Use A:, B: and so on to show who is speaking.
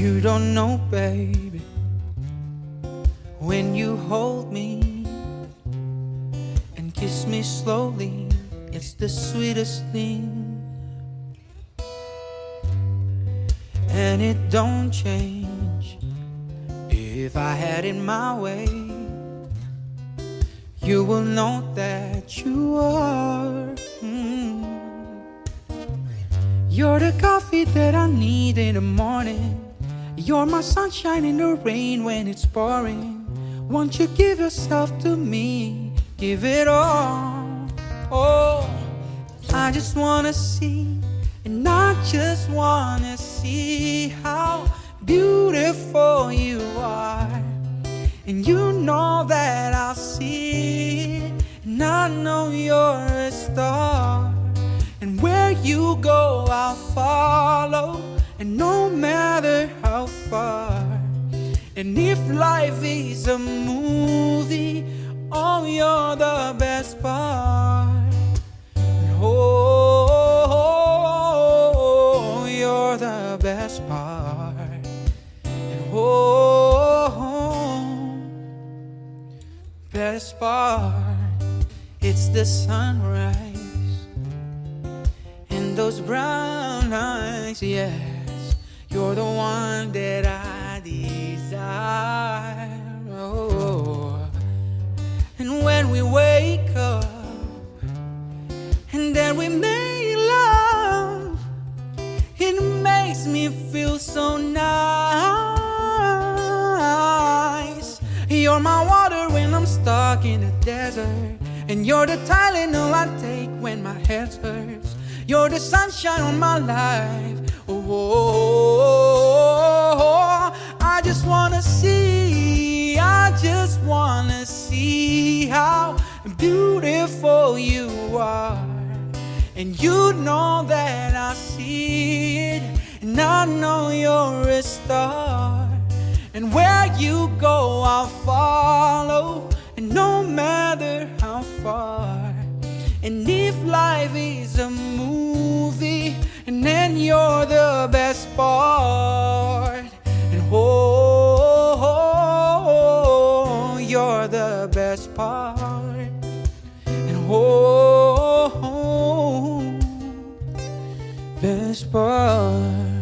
A: You don't know, baby, when you hold me and kiss me slowly, it's the sweetest thing. And it don't change if I had it my way. You will know that you are. mm. You're the coffee that I need in the morning. You're my sunshine in the rain when it's pouring. Won't you give yourself to me? Give it all. Oh, I just wanna see, and I just wanna see how beautiful you are. And you know that I'll see and I know you're a star. And where you go, I'll follow, and no And if life is a movie, oh, you're the best part. Oh, you're the best part. And oh, best part. It's the sunrise and those brown eyes. Yes, you're the one that I we wake up and then we make love, it makes me feel so nice. You're my water when I'm stuck in the desert, and you're the Tylenol I take when my head hurts. You're the sunshine on my life. Oh, I just wanna see, I just wanna see beautiful you are. And you know that I see it, and I know you're a star. And where you go, I'll follow, and no matter how far. And if life is a movie, and then you're the best part. And oh, oh, oh, oh you're the best part. And oh, best part.